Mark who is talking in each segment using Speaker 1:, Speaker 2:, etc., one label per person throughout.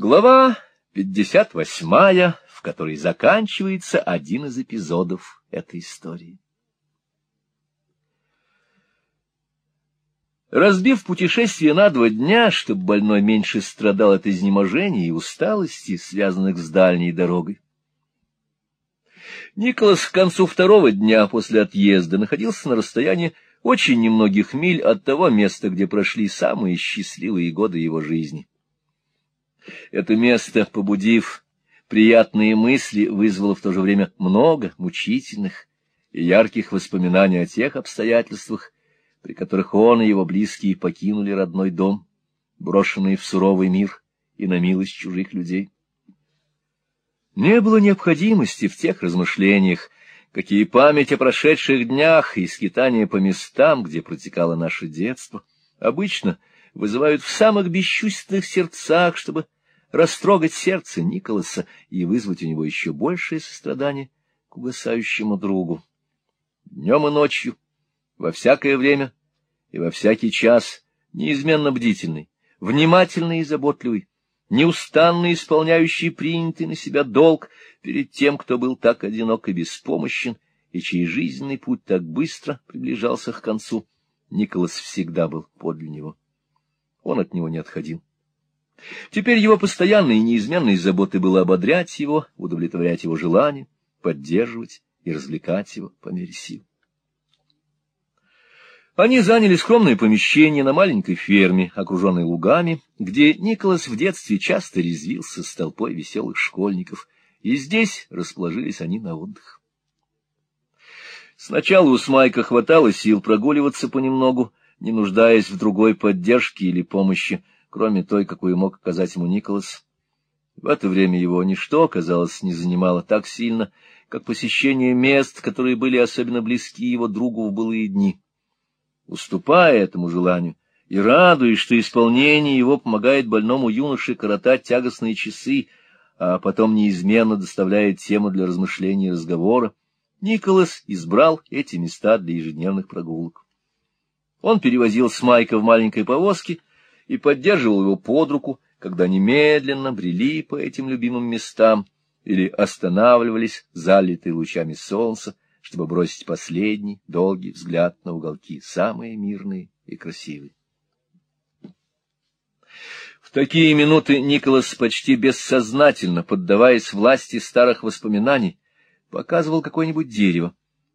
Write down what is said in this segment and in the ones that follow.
Speaker 1: Глава 58, в которой заканчивается один из эпизодов этой истории. Разбив путешествие на два дня, чтобы больной меньше страдал от изнеможения и усталости, связанных с дальней дорогой, Николас к концу второго дня после отъезда находился на расстоянии очень немногих миль от того места, где прошли самые счастливые годы его жизни. Это место, побудив приятные мысли, вызвало в то же время много мучительных и ярких воспоминаний о тех обстоятельствах, при которых он и его близкие покинули родной дом, брошенные в суровый мир и на милость чужих людей. Не было необходимости в тех размышлениях, какие память о прошедших днях и скитания по местам, где протекало наше детство, обычно вызывают в самых бесчувственных сердцах, чтобы растрогать сердце Николаса и вызвать у него еще большее сострадание к угасающему другу. Днем и ночью, во всякое время и во всякий час, неизменно бдительный, внимательный и заботливый, неустанно исполняющий принятый на себя долг перед тем, кто был так одинок и беспомощен, и чей жизненный путь так быстро приближался к концу, Николас всегда был подле него. Он от него не отходил. Теперь его постоянной и неизменной заботой было ободрять его, удовлетворять его желания, поддерживать и развлекать его по мере сил. Они заняли скромное помещение на маленькой ферме, окруженной лугами, где Николас в детстве часто резвился с толпой веселых школьников, и здесь расположились они на отдых. Сначала у Смайка хватало сил прогуливаться понемногу, не нуждаясь в другой поддержке или помощи, кроме той, какую мог оказать ему Николас. В это время его ничто, казалось, не занимало так сильно, как посещение мест, которые были особенно близки его другу в былые дни. Уступая этому желанию и радуясь, что исполнение его помогает больному юноше коротать тягостные часы, а потом неизменно доставляет тему для размышления и разговора, Николас избрал эти места для ежедневных прогулок. Он перевозил Смайка в маленькой повозке и поддерживал его под руку, когда они медленно брели по этим любимым местам или останавливались, залитые лучами солнца, чтобы бросить последний долгий взгляд на уголки, самые мирные и красивые. В такие минуты Николас почти бессознательно, поддаваясь власти старых воспоминаний, показывал какое-нибудь дерево,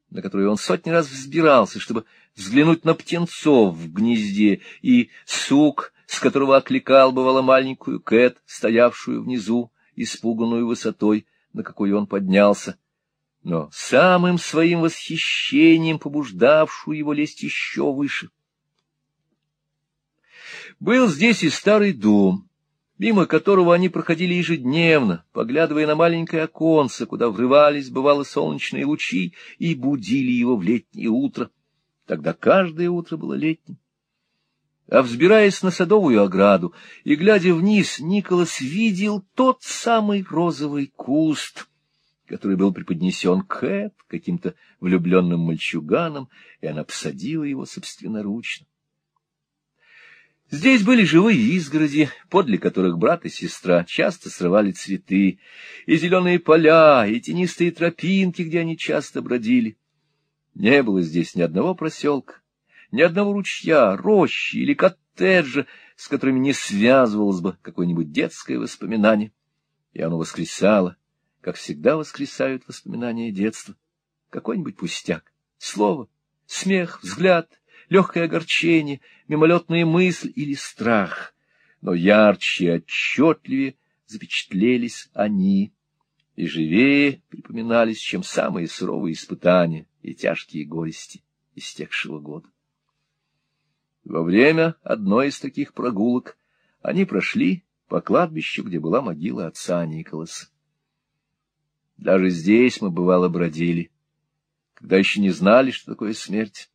Speaker 1: на которое он сотни раз взбирался, чтобы взглянуть на птенцов в гнезде, и сук, с которого окликал, бывало, маленькую Кэт, стоявшую внизу, испуганную высотой, на какой он поднялся, но самым своим восхищением побуждавшую его лезть еще выше. Был здесь и старый дом, мимо которого они проходили ежедневно, поглядывая на маленькое оконце, куда врывались, бывало, солнечные лучи, и будили его в летнее утро. Тогда каждое утро было летним. А взбираясь на садовую ограду и глядя вниз, Николас видел тот самый розовый куст — который был преподнесен Кэт каким-то влюбленным мальчуганом, и она посадила его собственноручно. Здесь были живые изгороди, подле которых брат и сестра часто срывали цветы, и зеленые поля, и тенистые тропинки, где они часто бродили. Не было здесь ни одного проселка, ни одного ручья, рощи или коттеджа, с которыми не связывалось бы какое-нибудь детское воспоминание, и оно воскресало как всегда воскресают воспоминания детства. Какой-нибудь пустяк, слово, смех, взгляд, легкое огорчение, мимолетная мысль или страх. Но ярче и отчетливее запечатлелись они, и живее припоминались, чем самые суровые испытания и тяжкие горести истекшего года. Во время одной из таких прогулок они прошли по кладбищу, где была могила отца Николаса. Даже здесь мы, бывало, бродили, когда еще не знали, что такое смерть,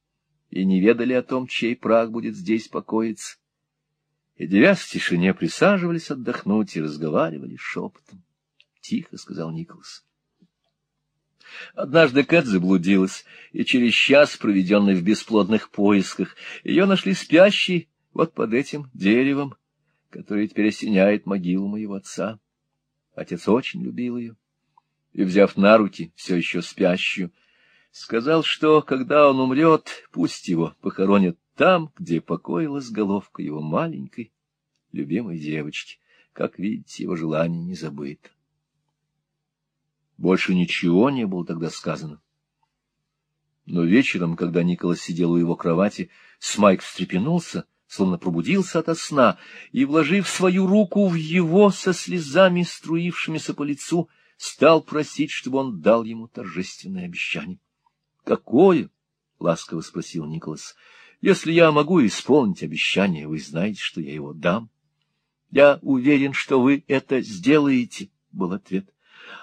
Speaker 1: и не ведали о том, чей прах будет здесь покоиться. И, девясь в тишине, присаживались отдохнуть и разговаривали шепотом. — Тихо, — сказал Николас. Однажды Кэт заблудилась, и через час, проведенный в бесплодных поисках, ее нашли спящей вот под этим деревом, которая теперь осеняет могилу моего отца. Отец очень любил ее. И, взяв на руки все еще спящую, сказал, что, когда он умрет, пусть его похоронят там, где покоилась головка его маленькой, любимой девочки. Как видите, его желание не забыто. Больше ничего не было тогда сказано. Но вечером, когда Николас сидел у его кровати, Смайк встрепенулся, словно пробудился ото сна, и, вложив свою руку в его со слезами, струившимися по лицу, стал просить, чтобы он дал ему торжественное обещание. — Какое? — ласково спросил Николас. — Если я могу исполнить обещание, вы знаете, что я его дам. — Я уверен, что вы это сделаете, — был ответ. —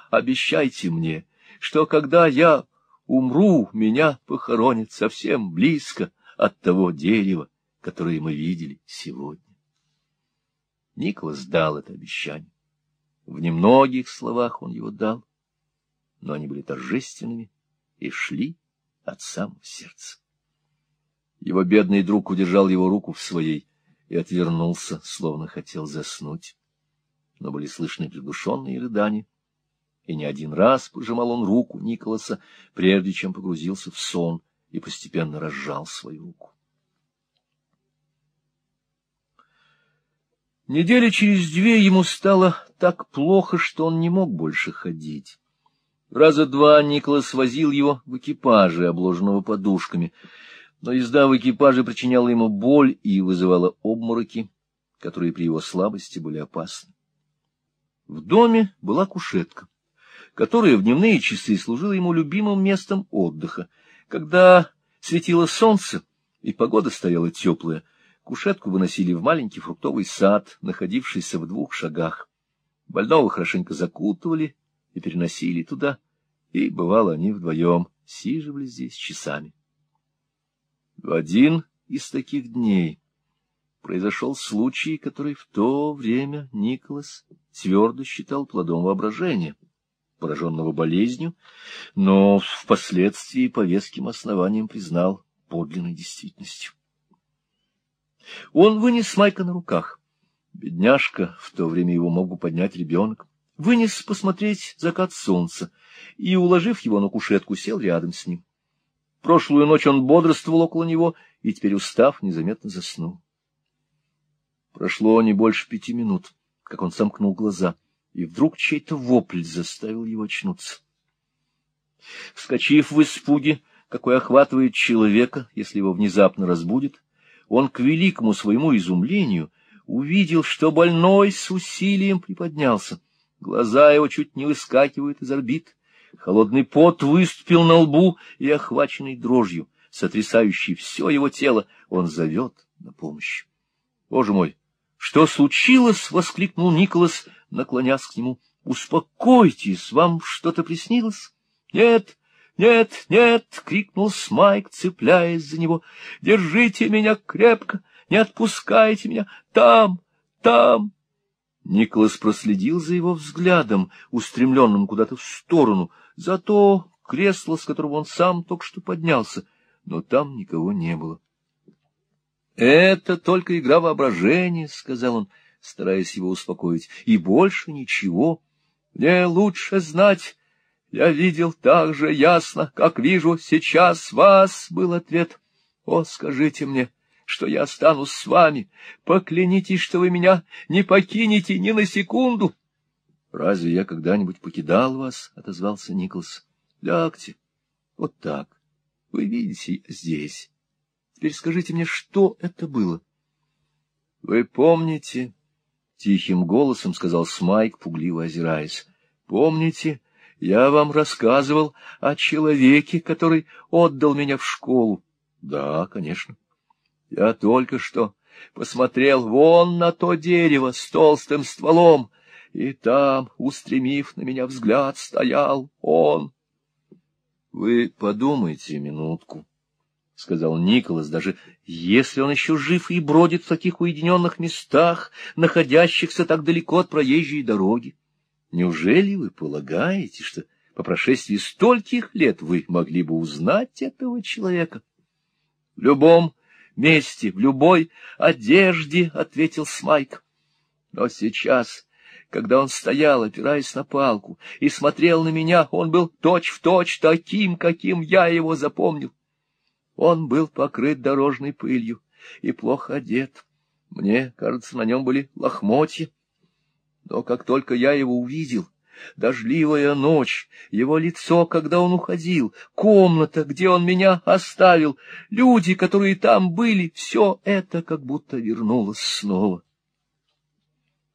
Speaker 1: Обещайте мне, что когда я умру, меня похоронят совсем близко от того дерева, которое мы видели сегодня. Николас дал это обещание. В немногих словах он его дал, но они были торжественными и шли от самого сердца. Его бедный друг удержал его руку в своей и отвернулся, словно хотел заснуть. Но были слышны приглушенные рыдания, и не один раз пожимал он руку Николаса, прежде чем погрузился в сон и постепенно разжал свою руку. Недели через две ему стало так плохо, что он не мог больше ходить. Раза два Николас возил его в экипаже, обложенного подушками, но езда в экипаже причиняла ему боль и вызывала обмороки, которые при его слабости были опасны. В доме была кушетка, которая в дневные часы служила ему любимым местом отдыха. Когда светило солнце и погода стояла теплая, Кушетку выносили в маленький фруктовый сад, находившийся в двух шагах. Больного хорошенько закутывали и переносили туда, и, бывало, они вдвоем сиживали здесь часами. В один из таких дней произошел случай, который в то время Николас твердо считал плодом воображения, пораженного болезнью, но впоследствии по веским основаниям признал подлинной действительностью. Он вынес Майка на руках. Бедняжка, в то время его мог бы поднять ребенок, вынес посмотреть закат солнца и, уложив его на кушетку, сел рядом с ним. Прошлую ночь он бодрствовал около него и теперь, устав, незаметно заснул. Прошло не больше пяти минут, как он сомкнул глаза, и вдруг чей-то вопль заставил его очнуться. Вскочив в испуге, какой охватывает человека, если его внезапно разбудит, он к великому своему изумлению увидел, что больной с усилием приподнялся. Глаза его чуть не выскакивают из орбит. Холодный пот выступил на лбу и, охваченный дрожью, сотрясающий все его тело, он зовет на помощь. — Боже мой! Что случилось? — воскликнул Николас, наклонясь к нему. — Успокойтесь, вам что-то приснилось? — Нет, «Нет, нет!» — крикнул Смайк, цепляясь за него. «Держите меня крепко! Не отпускайте меня! Там! Там!» Николас проследил за его взглядом, устремленным куда-то в сторону, за то кресло, с которого он сам только что поднялся, но там никого не было. — Это только игра воображения, — сказал он, стараясь его успокоить, — и больше ничего. Мне лучше знать, я видел так же ясно, как вижу сейчас вас, — был ответ. О, скажите мне, что я останусь с вами. Поклянитесь, что вы меня не покинете ни на секунду. — Разве я когда-нибудь покидал вас? — отозвался Николас. — Лягте. Вот так. Вы видите, здесь. Теперь скажите мне, что это было? — Вы помните? — тихим голосом сказал Смайк, пугливо озираясь. — Помните? Я вам рассказывал о человеке, который отдал меня в школу. Да, конечно. Я только что посмотрел вон на то дерево с толстым стволом, и там, устремив на меня взгляд, стоял он. — Вы подумайте минутку, — сказал Николас, даже если он еще жив и бродит в таких уединенных местах, находящихся так далеко от проезжей дороги. Неужели вы полагаете, что по прошествии стольких лет вы могли бы узнать этого человека? — В любом месте, в любой одежде, — ответил Смайк. — Но сейчас, когда он стоял, опираясь на палку, и смотрел на меня, он был точь-в-точь точь таким, каким я его запомнил. Он был покрыт дорожной пылью и плохо одет. Мне кажется, на нем были лохмотья. Но как только я его увидел, Дождливая ночь, его лицо, когда он уходил, комната, где он меня оставил, люди, которые там были, все это как будто вернулось снова.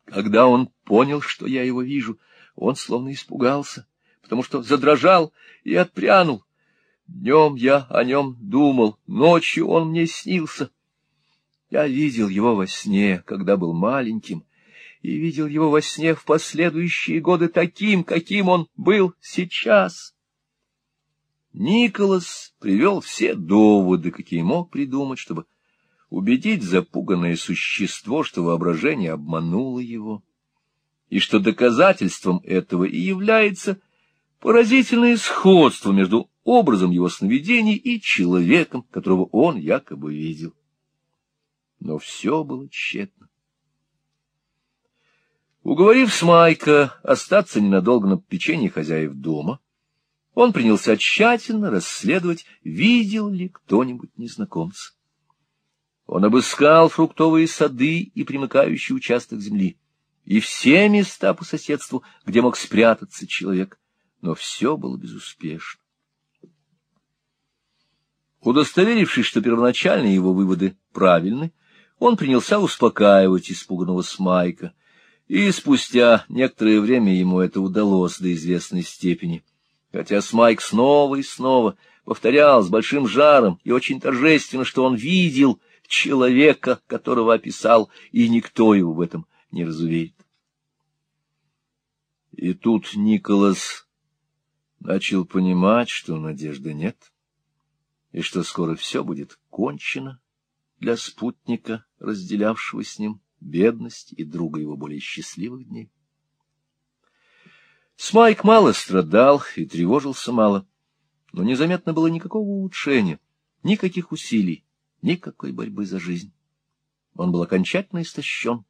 Speaker 1: Когда он понял, что я его вижу, он словно испугался, потому что задрожал и отпрянул. Днем я о нем думал, ночью он мне снился. Я видел его во сне, когда был маленьким, и видел его во сне в последующие годы таким, каким он был сейчас. Николас привел все доводы, какие мог придумать, чтобы убедить запуганное существо, что воображение обмануло его, и что доказательством этого и является поразительное сходство между образом его сновидений и человеком, которого он якобы видел. Но все было тщетно. Уговорив Смайка остаться ненадолго на печенье хозяев дома, он принялся тщательно расследовать, видел ли кто-нибудь незнакомца. Он обыскал фруктовые сады и примыкающий участок земли, и все места по соседству, где мог спрятаться человек, но все было безуспешно. Удостоверившись, что первоначальные его выводы правильны, он принялся успокаивать испуганного Смайка — и спустя некоторое время ему это удалось до известной степени. Хотя Смайк снова и снова повторял с большим жаром и очень торжественно, что он видел человека, которого описал, и никто его в этом не разуверит. И тут Николас начал понимать, что надежды нет, и что скоро все будет кончено для спутника, разделявшего с ним бедность и друга его более счастливых дней. Смайк мало страдал и тревожился мало, но незаметно было никакого улучшения, никаких усилий, никакой борьбы за жизнь. Он был окончательно истощен.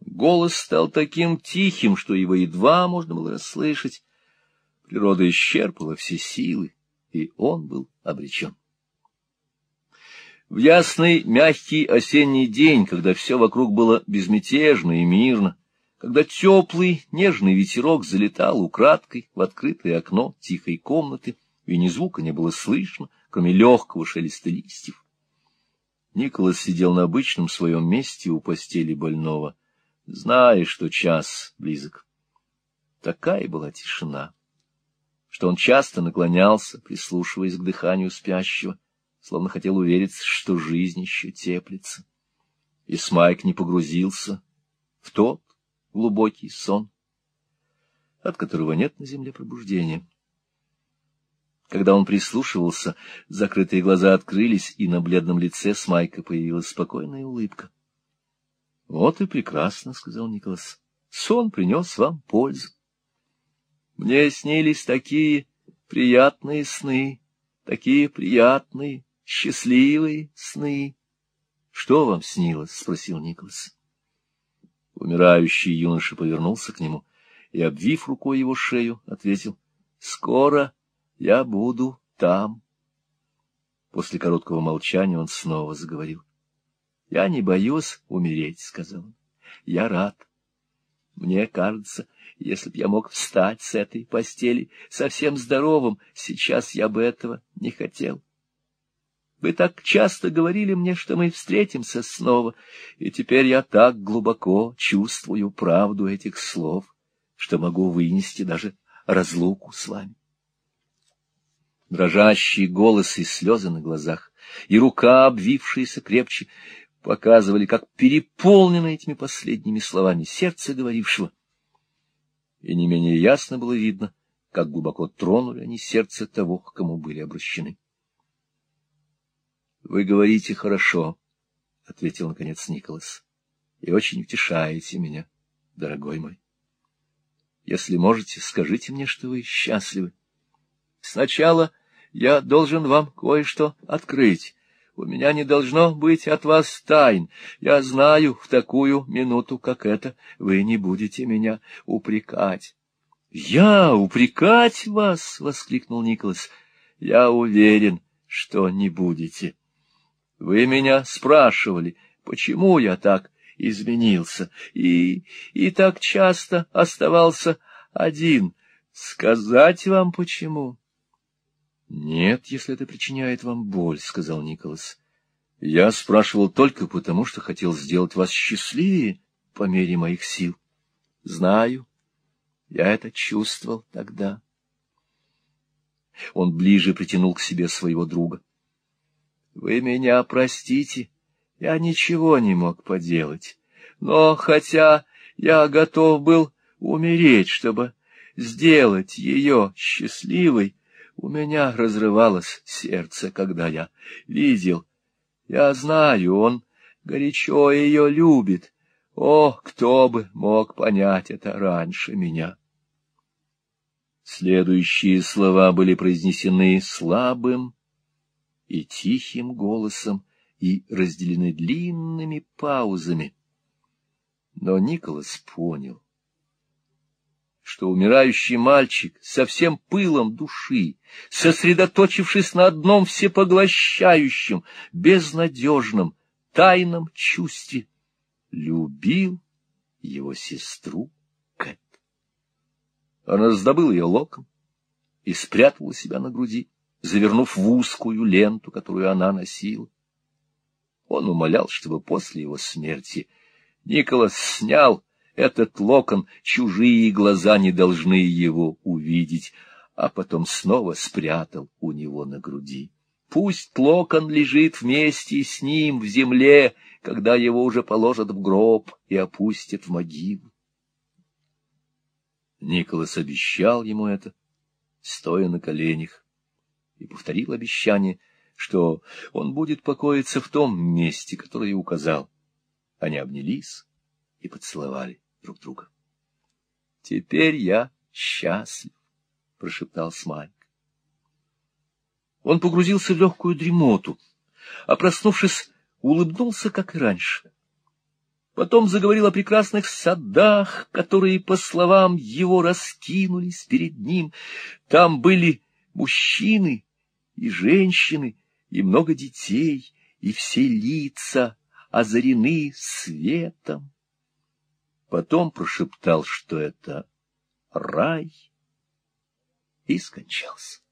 Speaker 1: Голос стал таким тихим, что его едва можно было расслышать. Природа исчерпала все силы, и он был обречен. В ясный, мягкий осенний день, когда все вокруг было безмятежно и мирно, когда теплый, нежный ветерок залетал украдкой в открытое окно тихой комнаты, и ни звука не было слышно, кроме легкого шелеста листьев. Николас сидел на обычном своем месте у постели больного, зная, что час близок. Такая была тишина, что он часто наклонялся, прислушиваясь к дыханию спящего, словно хотел увериться, что жизнь еще теплится. И Смайк не погрузился в тот глубокий сон, от которого нет на земле пробуждения. Когда он прислушивался, закрытые глаза открылись, и на бледном лице Смайка появилась спокойная улыбка. — Вот и прекрасно, — сказал Николас. — Сон принес вам пользу. Мне снились такие приятные сны, такие приятные, счастливые сны. — Что вам снилось? — спросил Николас. Умирающий юноша повернулся к нему и, обвив рукой его шею, ответил, — Скоро я буду там. После короткого молчания он снова заговорил. — Я не боюсь умереть, — сказал он. — Я рад. Мне кажется, если б я мог встать с этой постели совсем здоровым, сейчас я бы этого не хотел. — вы так часто говорили мне, что мы встретимся снова, и теперь я так глубоко чувствую правду этих слов, что могу вынести даже разлуку с вами. Дрожащий голос и слезы на глазах, и рука, обвившаяся крепче, показывали, как переполнено этими последними словами сердце говорившего. И не менее ясно было видно, как глубоко тронули они сердце того, к кому были обращены. — Вы говорите хорошо, — ответил наконец Николас, — и очень утешаете меня, дорогой мой. Если можете, скажите мне, что вы счастливы. Сначала я должен вам кое-что открыть. У меня не должно быть от вас тайн. Я знаю, в такую минуту, как эта, вы не будете меня упрекать. — Я упрекать вас? — воскликнул Николас. — Я уверен, что не будете. Вы меня спрашивали, почему я так изменился и, и так часто оставался один. Сказать вам почему? — Нет, если это причиняет вам боль, — сказал Николас. — Я спрашивал только потому, что хотел сделать вас счастливее по мере моих сил. — Знаю, я это чувствовал тогда. Он ближе притянул к себе своего друга. — Вы меня простите, я ничего не мог поделать. Но хотя я готов был умереть, чтобы сделать ее счастливой, у меня разрывалось сердце, когда я видел. Я знаю, он горячо ее любит. О, кто бы мог понять это раньше меня! Следующие слова были произнесены слабым и тихим голосом и разделены длинными паузами. Но Николас понял, что умирающий мальчик со всем пылом души, сосредоточившись на одном всепоглощающем, безнадежном, тайном чувстве, любил его сестру Кэт. Она раздобыла ее локон и спрятала себя на груди, завернув в узкую ленту, которую она носила. Он умолял, чтобы после его смерти Николас снял этот локон, чужие глаза не должны его увидеть, а потом снова спрятал у него на груди. Пусть локон лежит вместе с ним в земле, когда его уже положат в гроб и опустят в могилу. Николас обещал ему это, стоя на коленях, и повторил обещание — что он будет покоиться в том месте, которое указал. Они обнялись и поцеловали друг друга. — Теперь я счастлив, — прошептал Смайк. Он погрузился в легкую дремоту, а, проснувшись, улыбнулся, как и раньше. Потом заговорил о прекрасных садах, которые, по словам его, раскинулись перед ним. Там были мужчины и женщины, и много детей, и все лица озарены светом. Потом прошептал, что это рай, и скончался.